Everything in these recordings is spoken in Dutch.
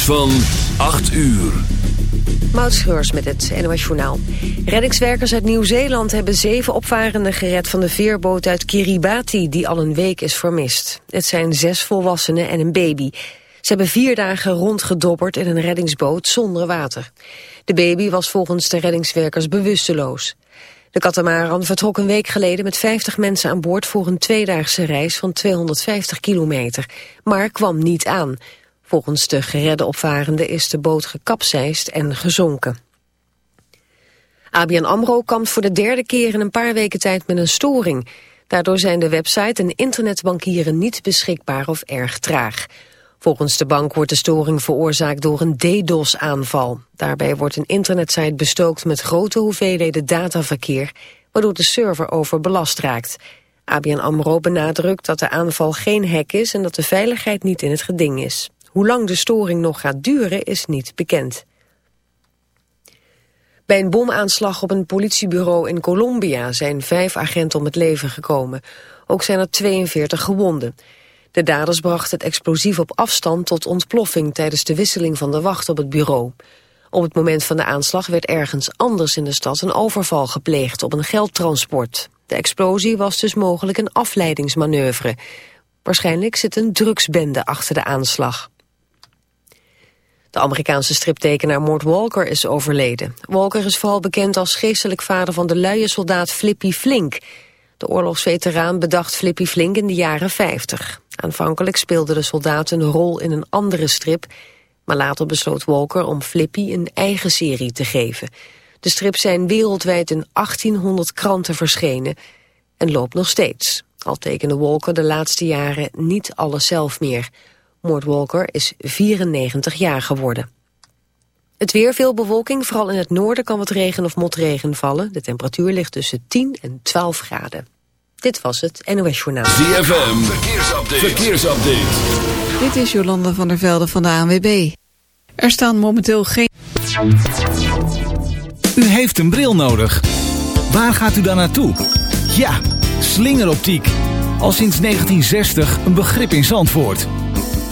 van 8 uur. Mautschreurs met het NOS Journaal. Reddingswerkers uit Nieuw-Zeeland hebben zeven opvarenden gered van de veerboot uit Kiribati... die al een week is vermist. Het zijn zes volwassenen en een baby. Ze hebben vier dagen rondgedobberd in een reddingsboot zonder water. De baby was volgens de reddingswerkers bewusteloos. De katamaran vertrok een week geleden met 50 mensen aan boord... voor een tweedaagse reis van 250 kilometer, maar kwam niet aan... Volgens de geredde opvarenden is de boot gekapseist en gezonken. ABN AMRO kampt voor de derde keer in een paar weken tijd met een storing. Daardoor zijn de website en internetbankieren niet beschikbaar of erg traag. Volgens de bank wordt de storing veroorzaakt door een DDoS-aanval. Daarbij wordt een internetsite bestookt met grote hoeveelheden dataverkeer... waardoor de server overbelast raakt. ABN AMRO benadrukt dat de aanval geen hack is... en dat de veiligheid niet in het geding is. Hoe lang de storing nog gaat duren is niet bekend. Bij een bomaanslag op een politiebureau in Colombia zijn vijf agenten om het leven gekomen. Ook zijn er 42 gewonden. De daders brachten het explosief op afstand tot ontploffing tijdens de wisseling van de wacht op het bureau. Op het moment van de aanslag werd ergens anders in de stad een overval gepleegd op een geldtransport. De explosie was dus mogelijk een afleidingsmanoeuvre. Waarschijnlijk zit een drugsbende achter de aanslag. De Amerikaanse striptekenaar Mort Walker is overleden. Walker is vooral bekend als geestelijk vader van de luie soldaat Flippy Flink. De oorlogsveteraan bedacht Flippy Flink in de jaren 50. Aanvankelijk speelde de soldaat een rol in een andere strip... maar later besloot Walker om Flippy een eigen serie te geven. De strips zijn wereldwijd in 1800 kranten verschenen en loopt nog steeds. Al tekende Walker de laatste jaren niet alles zelf meer... Mort Walker is 94 jaar geworden. Het weer, veel bewolking, vooral in het noorden kan wat regen of motregen vallen. De temperatuur ligt tussen 10 en 12 graden. Dit was het NOS Journaal. ZFM, verkeersupdate. verkeersupdate. Dit is Jolanda van der Velde van de ANWB. Er staan momenteel geen... U heeft een bril nodig. Waar gaat u dan naartoe? Ja, slingeroptiek. Al sinds 1960 een begrip in Zandvoort.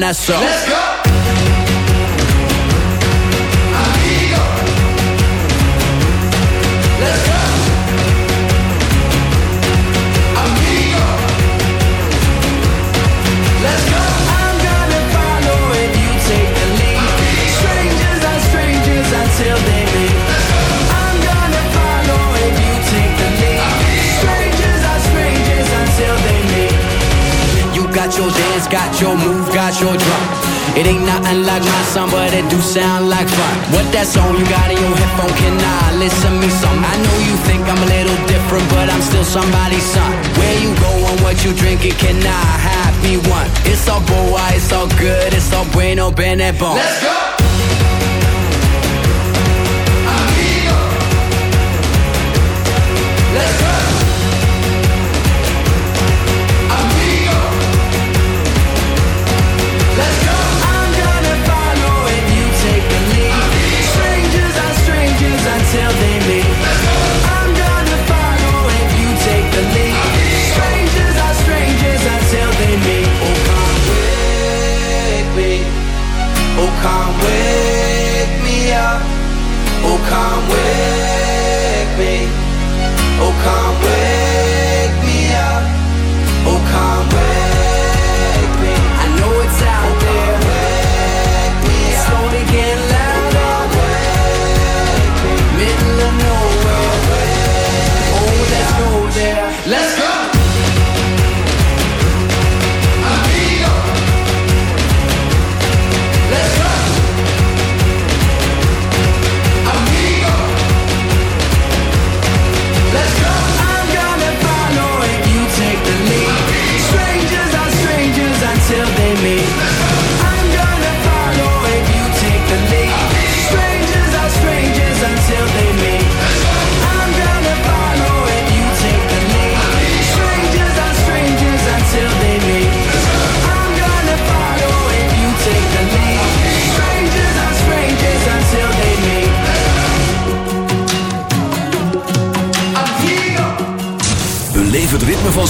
turn. Let's go. that song you got in your headphone Can I listen to me some? I know you think I'm a little different But I'm still somebody's son Where you going, what you drinking Can I have me one? It's all boy, it's all good It's all bueno, bene, bon Let's go!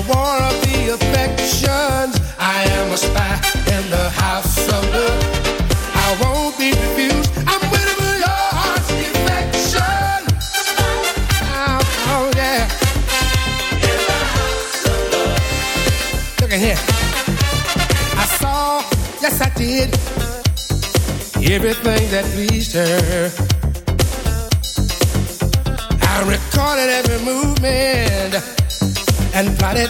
in war of the affections. I am a spy in the house of love. I won't be refused. I'm waiting for your heart's affection. Oh, oh, yeah. Look at here. I saw, yes I did, everything that pleased her. I recorded every movement and plotted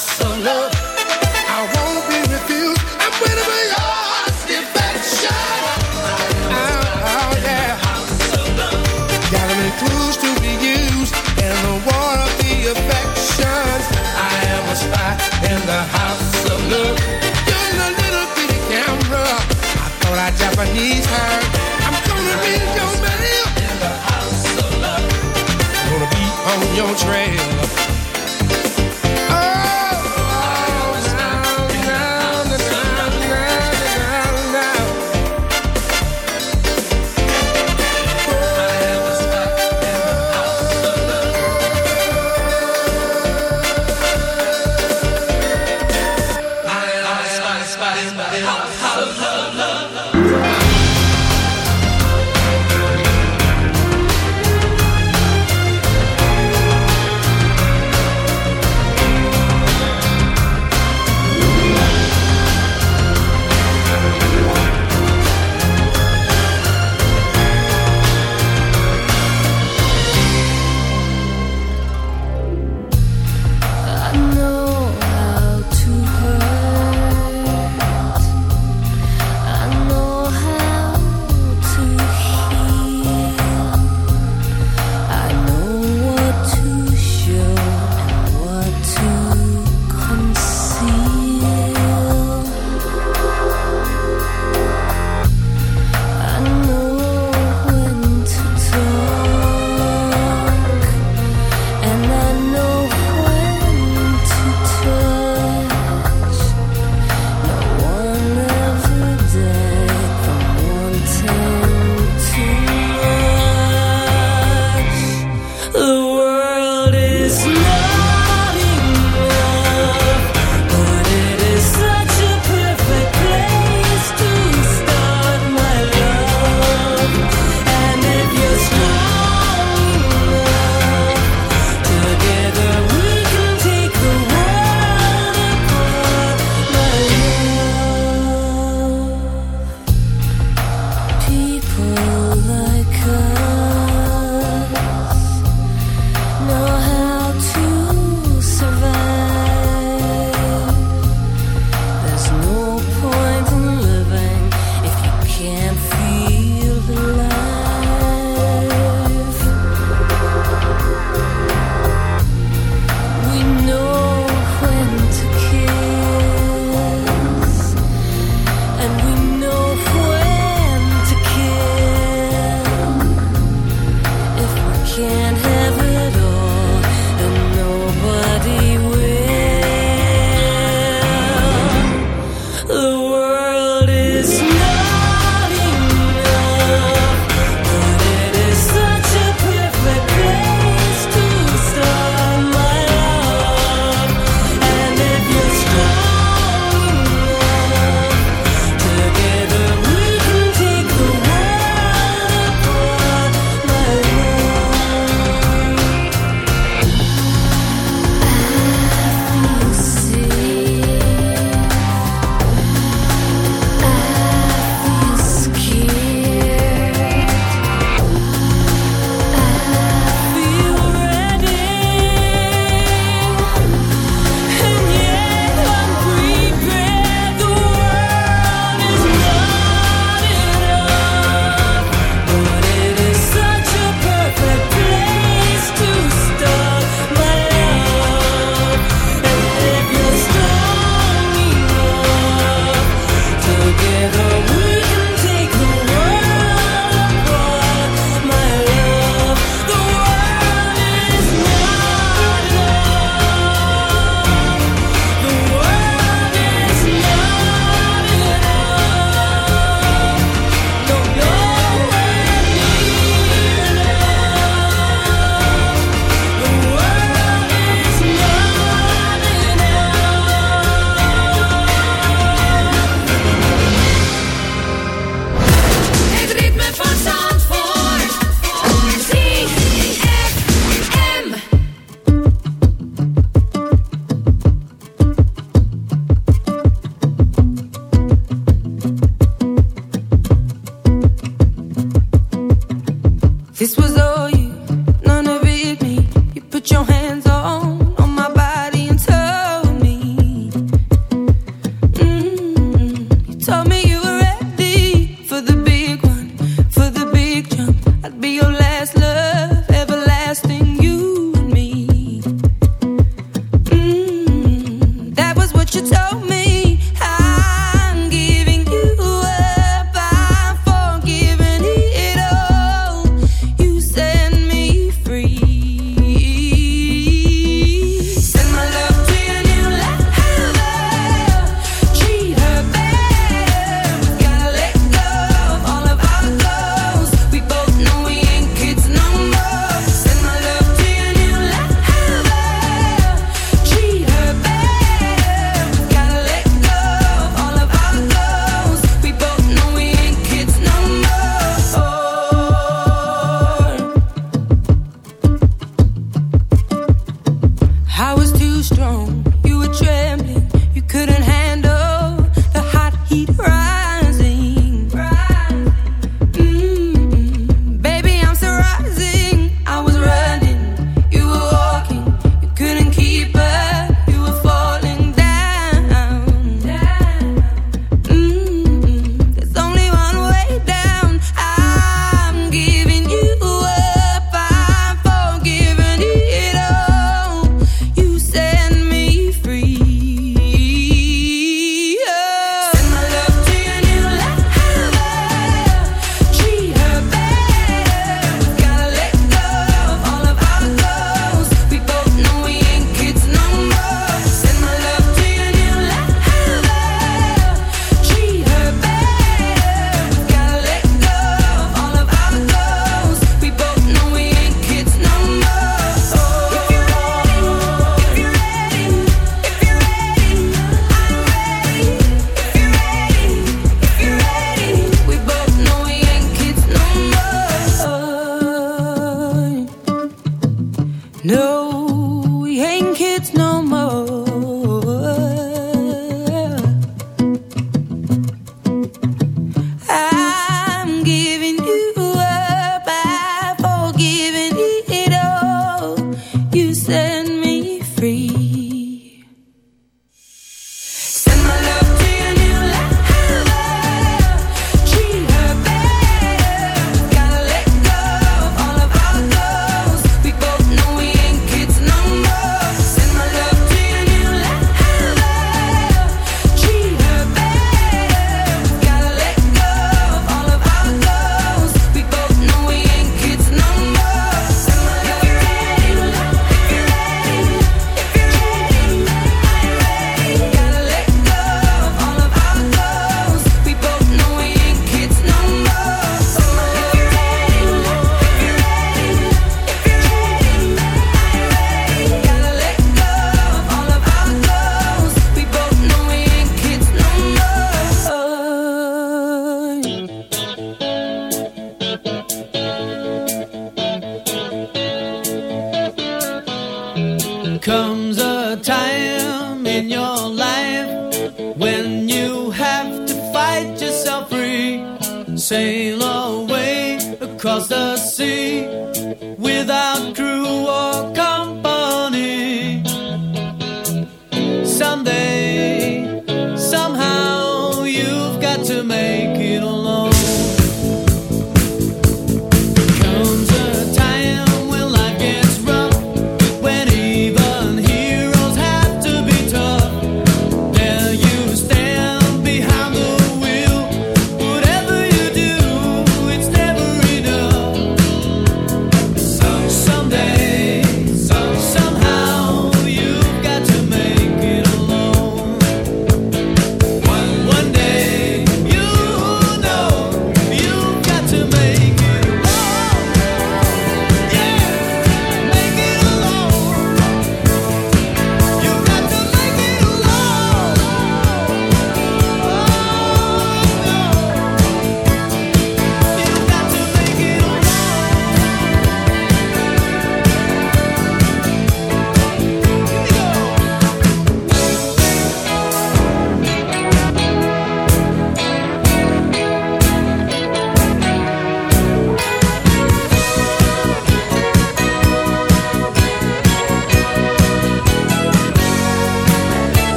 so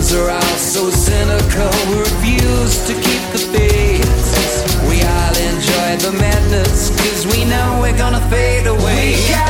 ones are all so cynical. We refuse to keep the faith. We all enjoy the madness, cause we know we're gonna fade away.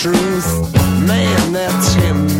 Truth, man, that's him,